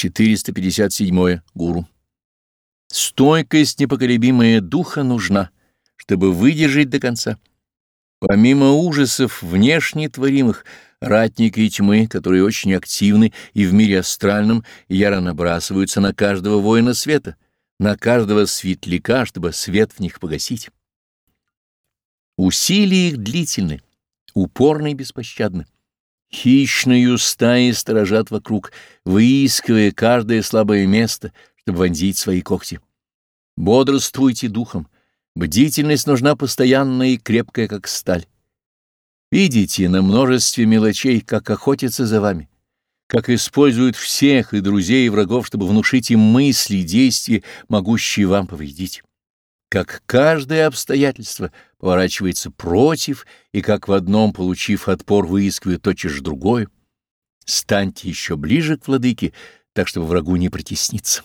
457. Гуру. Стойкость непоколебимая духа нужна, чтобы выдержать до конца. Помимо ужасов внешне творимых, ратники и тьмы, которые очень активны и в мире астральном, яро набрасываются на каждого воина света, на каждого светляка, чтобы свет в них погасить. Усилия их длительны, упорны и беспощадны. Хищные стаи сторожат вокруг, выискивая каждое слабое место, чтобы вонзить свои когти. Бодрствуйте духом, бдительность нужна постоянная и крепкая, как сталь. Видите на множестве мелочей, как охотятся за вами, как используют всех и друзей, и врагов, чтобы внушить им мысли и действия, могущие вам повредить как каждое обстоятельство поворачивается против, и как в одном, получив отпор, выискивает тотчас другое. Станьте еще ближе к владыке, так чтобы врагу не притесниться.